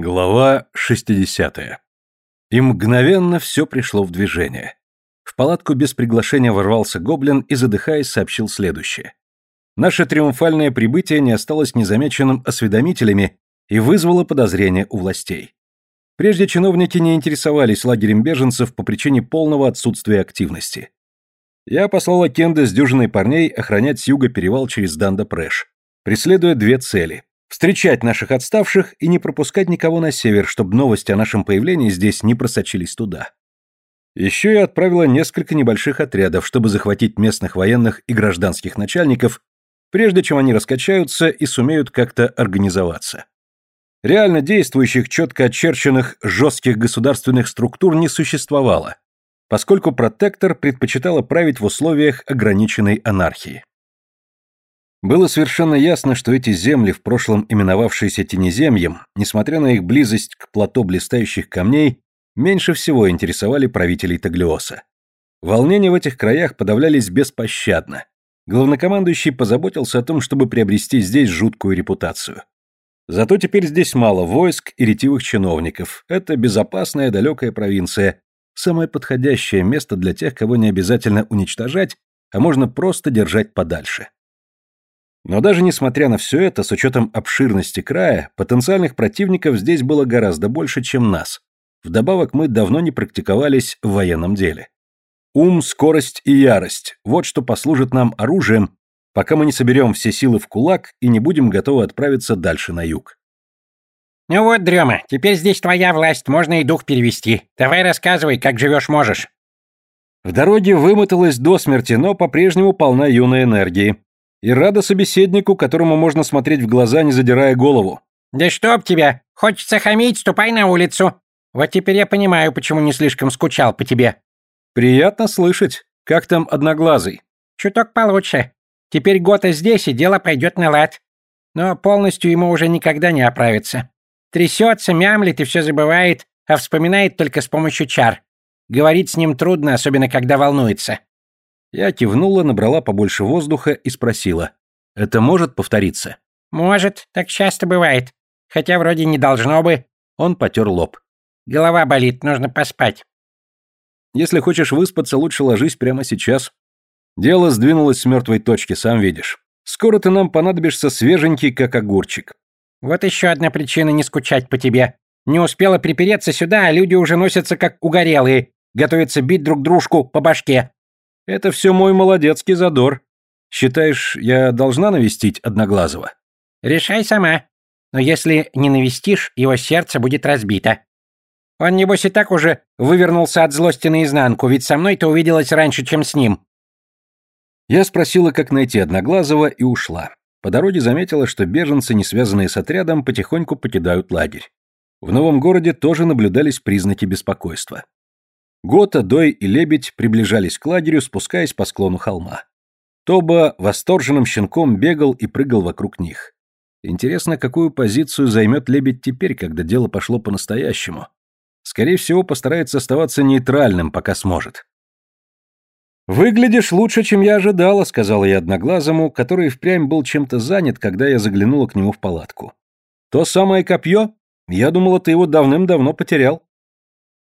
Глава 60. И мгновенно все пришло в движение. В палатку без приглашения ворвался гоблин и, задыхаясь, сообщил следующее. Наше триумфальное прибытие не осталось незамеченным осведомителями и вызвало подозрения у властей. Прежде чиновники не интересовались лагерем беженцев по причине полного отсутствия активности. Я послал Кенда с дюжиной парней охранять с юга перевал через Данда-Прэш, преследуя две цели встречать наших отставших и не пропускать никого на север, чтобы новости о нашем появлении здесь не просочились туда. Еще я отправила несколько небольших отрядов, чтобы захватить местных военных и гражданских начальников, прежде чем они раскачаются и сумеют как-то организоваться. Реально действующих, четко очерченных, жестких государственных структур не существовало, поскольку протектор предпочитала править в условиях ограниченной анархии. Было совершенно ясно, что эти земли, в прошлом именовавшиеся Тенеземьем, несмотря на их близость к плато блистающих камней, меньше всего интересовали правителей Таглиоса. Волнения в этих краях подавлялись беспощадно. Главнокомандующий позаботился о том, чтобы приобрести здесь жуткую репутацию. Зато теперь здесь мало войск и ретивых чиновников. Это безопасная далекая провинция, самое подходящее место для тех, кого не обязательно уничтожать, а можно просто держать подальше. Но даже несмотря на все это, с учетом обширности края, потенциальных противников здесь было гораздо больше, чем нас. Вдобавок мы давно не практиковались в военном деле. Ум, скорость и ярость – вот что послужит нам оружием, пока мы не соберем все силы в кулак и не будем готовы отправиться дальше на юг. «Ну вот, Дрема, теперь здесь твоя власть, можно и дух перевести. Давай рассказывай, как живешь можешь». В дороге вымоталась до смерти, но по-прежнему полна юной энергии. И рада собеседнику, которому можно смотреть в глаза, не задирая голову. «Да чтоб тебя! Хочется хамить, ступай на улицу! Вот теперь я понимаю, почему не слишком скучал по тебе». «Приятно слышать. Как там Одноглазый?» «Чуток получше. Теперь Гота здесь, и дело пойдет на лад. Но полностью ему уже никогда не оправится. Трясется, мямлит и все забывает, а вспоминает только с помощью чар. Говорить с ним трудно, особенно когда волнуется. Я кивнула, набрала побольше воздуха и спросила. «Это может повториться?» «Может, так часто бывает. Хотя вроде не должно бы». Он потер лоб. «Голова болит, нужно поспать». «Если хочешь выспаться, лучше ложись прямо сейчас. Дело сдвинулось с мертвой точки, сам видишь. Скоро ты нам понадобишься свеженький, как огурчик». «Вот еще одна причина не скучать по тебе. Не успела припереться сюда, а люди уже носятся как угорелые, готовятся бить друг дружку по башке. Это все мой молодецкий задор. Считаешь, я должна навестить Одноглазого? Решай сама. Но если не навестишь, его сердце будет разбито. Он, небось, и так уже вывернулся от злости наизнанку, ведь со мной ты увиделась раньше, чем с ним. Я спросила, как найти Одноглазого, и ушла. По дороге заметила, что беженцы, не связанные с отрядом, потихоньку покидают лагерь. В новом городе тоже наблюдались признаки беспокойства. Гота, Дой и Лебедь приближались к лагерю, спускаясь по склону холма. Тоба восторженным щенком бегал и прыгал вокруг них. Интересно, какую позицию займет Лебедь теперь, когда дело пошло по-настоящему. Скорее всего, постарается оставаться нейтральным, пока сможет. «Выглядишь лучше, чем я ожидала», — сказала я одноглазому, который впрямь был чем-то занят, когда я заглянула к нему в палатку. «То самое копье? Я думала, ты его давным-давно потерял».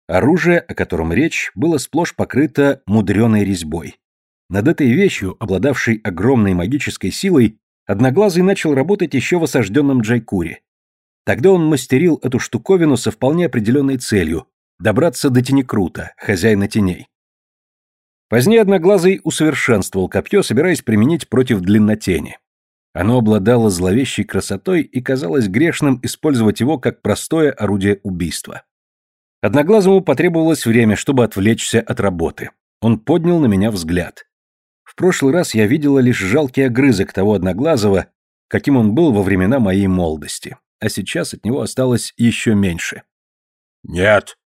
Оружие, о котором речь, было сплошь покрыто мудреной резьбой. Над этой вещью, обладавшей огромной магической силой, Одноглазый начал работать еще в осажденном Джайкуре. Тогда он мастерил эту штуковину со вполне определенной целью – добраться до Тенекрута, хозяина теней. Позднее Одноглазый усовершенствовал копье, собираясь применить против длиннотени. Оно обладало зловещей красотой и казалось грешным использовать его как простое орудие убийства. Одноглазому потребовалось время, чтобы отвлечься от работы. Он поднял на меня взгляд. В прошлый раз я видела лишь жалкий огрызок того Одноглазого, каким он был во времена моей молодости, а сейчас от него осталось еще меньше. «Нет».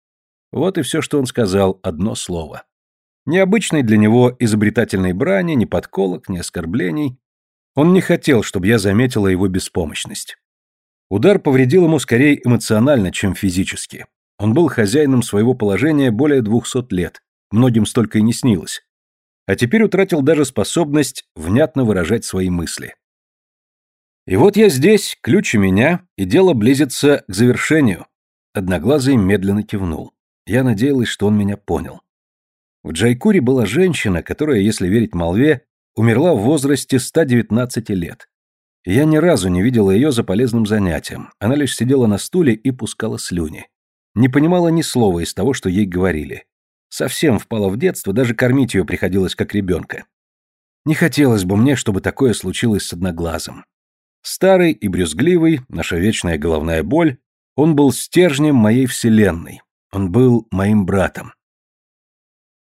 Вот и все, что он сказал, одно слово. Необычной для него изобретательной брани, ни подколок, ни оскорблений. Он не хотел, чтобы я заметила его беспомощность. Удар повредил ему скорее эмоционально, чем физически. Он был хозяином своего положения более двухсот лет, многим столько и не снилось. А теперь утратил даже способность внятно выражать свои мысли. И вот я здесь, ключ у меня, и дело близится к завершению. Одноглазый медленно кивнул. Я надеялась, что он меня понял. В Джайкуре была женщина, которая, если верить молве, умерла в возрасте 119 лет. Я ни разу не видела ее за полезным занятием. Она лишь сидела на стуле и пускала слюни. Не понимала ни слова из того, что ей говорили. Совсем впала в детство, даже кормить ее приходилось как ребенка. Не хотелось бы мне, чтобы такое случилось с одноглазым. Старый и брюзгливый, наша вечная головная боль, он был стержнем моей вселенной. Он был моим братом.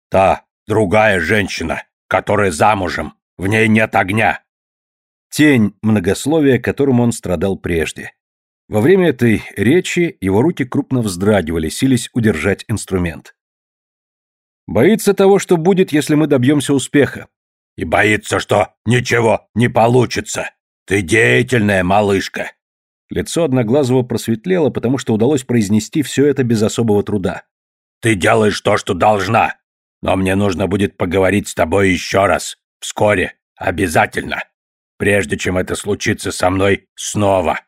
«Та, другая женщина, которая замужем, в ней нет огня!» Тень многословия, которым он страдал прежде. Во время этой речи его руки крупно вздрагивали, сились удержать инструмент. Боится того, что будет, если мы добьемся успеха. И боится, что ничего не получится. Ты деятельная малышка. Лицо Одноглазого просветлело, потому что удалось произнести все это без особого труда. Ты делаешь то, что должна. Но мне нужно будет поговорить с тобой еще раз. Вскоре. Обязательно. Прежде чем это случится со мной снова.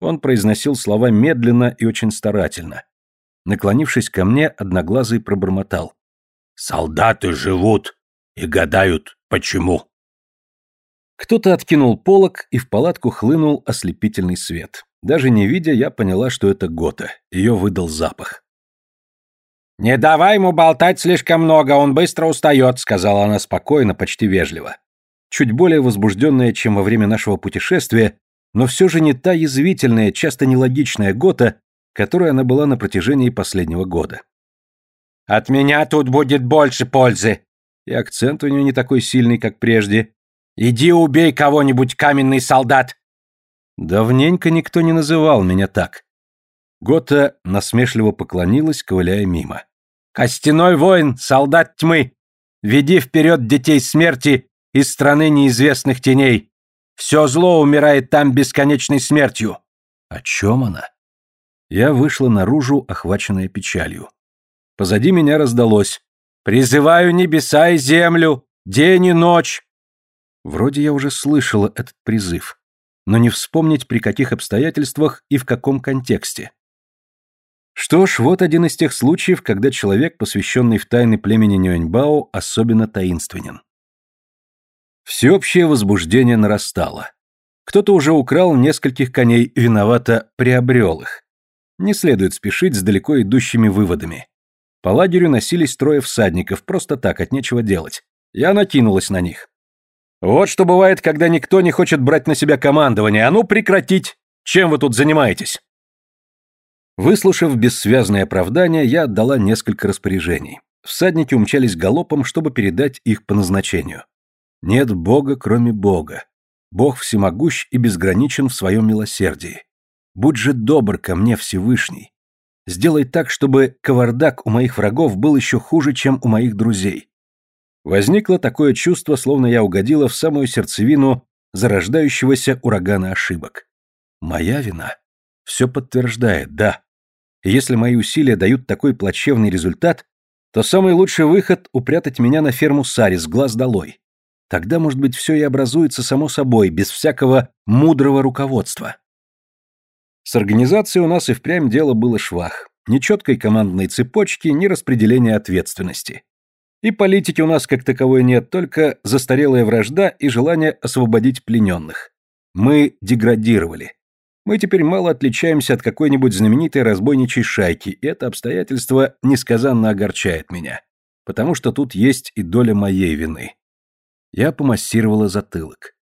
Он произносил слова медленно и очень старательно. Наклонившись ко мне, Одноглазый пробормотал. «Солдаты живут и гадают, почему». Кто-то откинул полог, и в палатку хлынул ослепительный свет. Даже не видя, я поняла, что это Гота. Ее выдал запах. «Не давай ему болтать слишком много, он быстро устает», — сказала она спокойно, почти вежливо. Чуть более возбужденная, чем во время нашего путешествия, но все же не та язвительная, часто нелогичная Гота, которой она была на протяжении последнего года. «От меня тут будет больше пользы!» И акцент у нее не такой сильный, как прежде. «Иди убей кого-нибудь, каменный солдат!» Давненько никто не называл меня так. Гота насмешливо поклонилась, ковыляя мимо. Костяной воин, солдат тьмы, веди вперед детей смерти из страны неизвестных теней. Все зло умирает там бесконечной смертью. О чем она? Я вышла наружу, охваченная печалью. Позади меня раздалось. «Призываю небеса и землю, день и ночь!» Вроде я уже слышала этот призыв, но не вспомнить, при каких обстоятельствах и в каком контексте. Что ж, вот один из тех случаев, когда человек, посвященный в тайны племени Нюэньбао, особенно таинственен. Всеобщее возбуждение нарастало. Кто-то уже украл нескольких коней, виновато приобрел их. Не следует спешить с далеко идущими выводами. По лагерю носились трое всадников, просто так, от нечего делать. Я накинулась на них. «Вот что бывает, когда никто не хочет брать на себя командование. А ну прекратить! Чем вы тут занимаетесь?» Выслушав бессвязное оправдание, я отдала несколько распоряжений. Всадники умчались галопом, чтобы передать их по назначению. Нет Бога, кроме Бога. Бог всемогущ и безграничен в своем милосердии. Будь же добр ко мне, Всевышний. Сделай так, чтобы кавардак у моих врагов был еще хуже, чем у моих друзей. Возникло такое чувство, словно я угодила в самую сердцевину зарождающегося урагана ошибок. Моя вина? Все подтверждает, да. Если мои усилия дают такой плачевный результат, то самый лучший выход — упрятать меня на ферму Сари с глаз долой. Тогда, может быть, все и образуется само собой, без всякого мудрого руководства. С организацией у нас и впрямь дело было швах. Ни четкой командной цепочки, ни распределения ответственности. И политики у нас как таковой нет, только застарелая вражда и желание освободить плененных. Мы деградировали. Мы теперь мало отличаемся от какой-нибудь знаменитой разбойничьей шайки, и это обстоятельство несказанно огорчает меня, потому что тут есть и доля моей вины. Я помассировала затылок.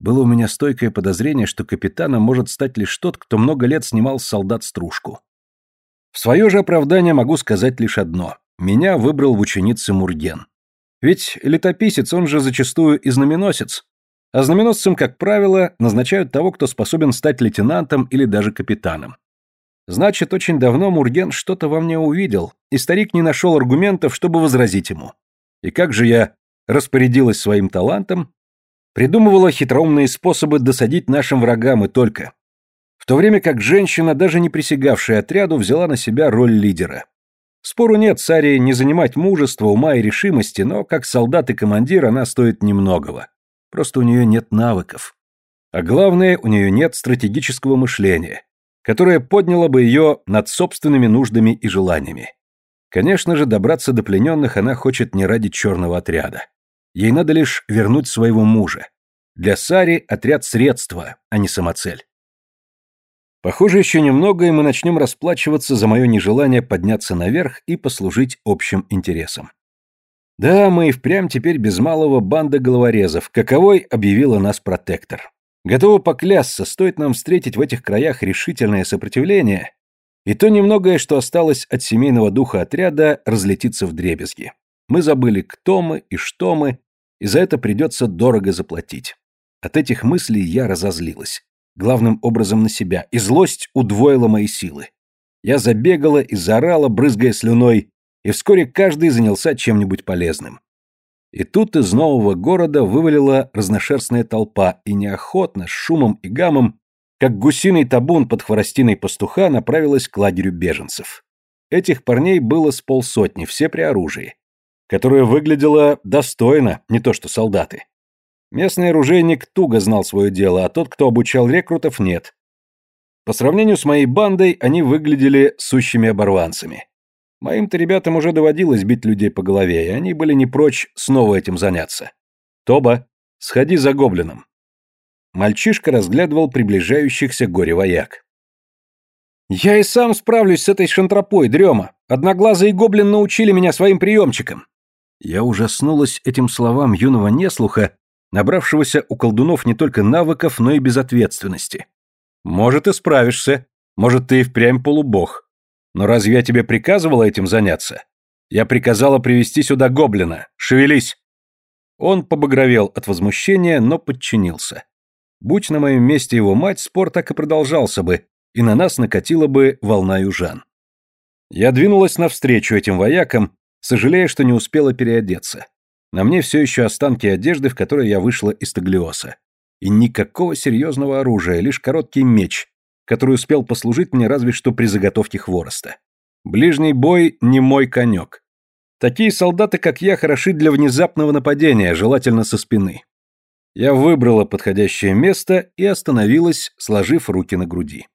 Было у меня стойкое подозрение, что капитаном может стать лишь тот, кто много лет снимал солдат стружку. В свое же оправдание могу сказать лишь одно. Меня выбрал в ученице Мурген. Ведь летописец, он же зачастую и знаменосец, а знаменосцем, как правило, назначают того, кто способен стать лейтенантом или даже капитаном. Значит, очень давно Мурген что-то во мне увидел, и старик не нашел аргументов, чтобы возразить ему. И как же я распорядилась своим талантом, придумывала хитроумные способы досадить нашим врагам и только. В то время как женщина, даже не присягавшая отряду, взяла на себя роль лидера. Спору нет, Саре не занимать мужества, ума и решимости, но как солдат и командир она стоит немногого. Просто у нее нет навыков. А главное, у нее нет стратегического мышления, которое подняло бы ее над собственными нуждами и желаниями. Конечно же, добраться до плененных она хочет не ради черного отряда. Ей надо лишь вернуть своего мужа. Для Сари отряд средства, а не самоцель. Похоже, еще немного, и мы начнем расплачиваться за мое нежелание подняться наверх и послужить общим интересам. Да, мы и впрямь теперь без малого банда головорезов, каковой объявила нас протектор. Готова поклясться, стоит нам встретить в этих краях решительное сопротивление, и то немногое, что осталось от семейного духа отряда, разлетится в дребезги. Мы забыли, кто мы и что мы, и за это придется дорого заплатить. От этих мыслей я разозлилась. Главным образом на себя, и злость удвоила мои силы. Я забегала и заорала, брызгая слюной, и вскоре каждый занялся чем-нибудь полезным. И тут из нового города вывалила разношерстная толпа, и неохотно, с шумом и гамом, как гусиный табун под хворостиной пастуха, направилась к лагерю беженцев. Этих парней было с полсотни, все при оружии, которое выглядело достойно, не то что солдаты. Местный оружейник туго знал свое дело, а тот, кто обучал рекрутов, нет. По сравнению с моей бандой, они выглядели сущими оборванцами. Моим-то ребятам уже доводилось бить людей по голове, и они были не прочь снова этим заняться. Тоба, сходи за гоблином. Мальчишка разглядывал приближающихся горе-вояк. «Я и сам справлюсь с этой шантропой, дрема. Одноглазый гоблин научили меня своим приемчикам». Я ужаснулась этим словам юного неслуха, набравшегося у колдунов не только навыков, но и безответственности. «Может, и справишься. Может, ты и впрямь полубог. Но разве я тебе приказывала этим заняться? Я приказала привести сюда гоблина. Шевелись!» Он побагровел от возмущения, но подчинился. Будь на моем месте его мать, спор так и продолжался бы, и на нас накатила бы волна южан. Я двинулась навстречу этим воякам, сожалея, что не успела переодеться. На мне все еще останки одежды, в которой я вышла из Таглиоса. И никакого серьезного оружия, лишь короткий меч, который успел послужить мне разве что при заготовке хвороста. Ближний бой не мой конек. Такие солдаты, как я, хороши для внезапного нападения, желательно со спины. Я выбрала подходящее место и остановилась, сложив руки на груди.